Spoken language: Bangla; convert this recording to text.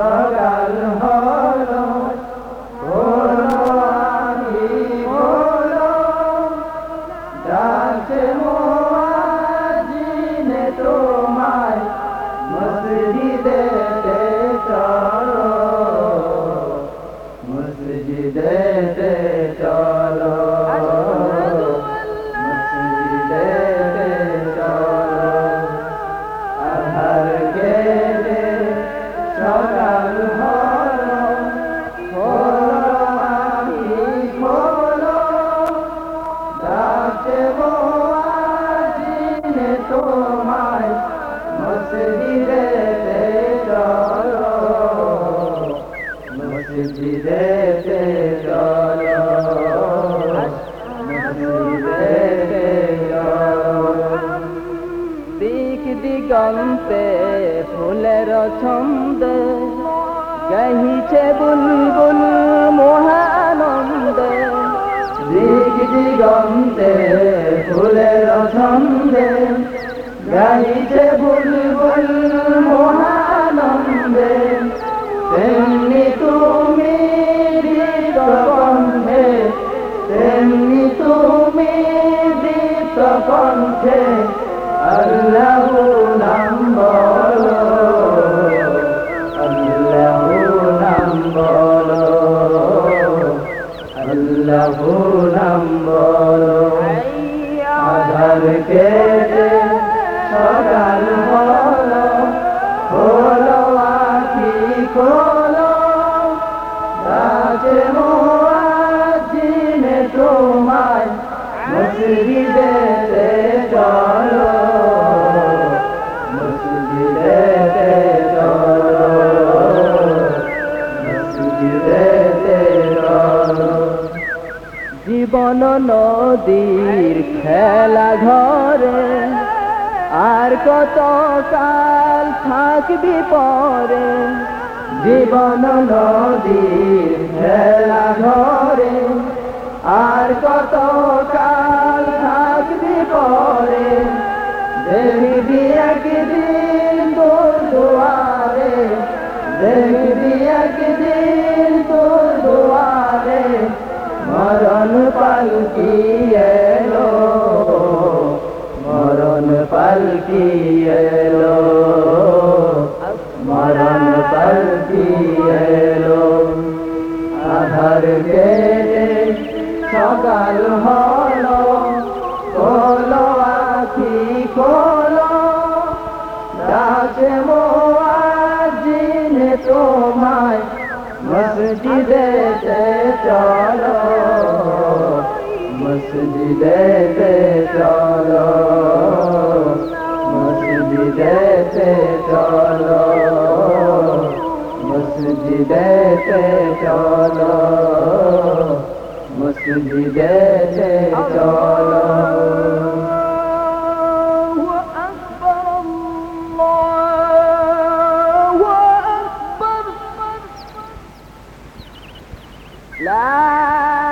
সকাল হল মোয়াজিনে তোমায় মসজিদে মসজিদে চলো মসজিদে চলো দিক দিগন্তে ফুলের ছন্দে, গাহিছে বুলবুল মহানন্দে। দিক দিগন্তে ফুলের ছন্দে গাইছে বুলবুল মহানন্দে। তুমি কণ্ঠে তেমনি তুমি কণ্ঠে আল্লাহ মসজিদে চলো মসজিদে চলো মসজিদে চলো জীবন নদীর খেলা ঘরে আর কত কাল থাকবি পরে। জীবন নদীর খেলা মরণ পালকি এলো মরণ পালকি এলো মরণ পালকি এলো আধার কেটে সকাল হলো, খোলো আখি কলো ডাকে তোমায় মসজিদে চলো। Masjid-e Petala Masjid-e Petala Masjid-e Petala Masjid-e Petala Allah Allah Allah La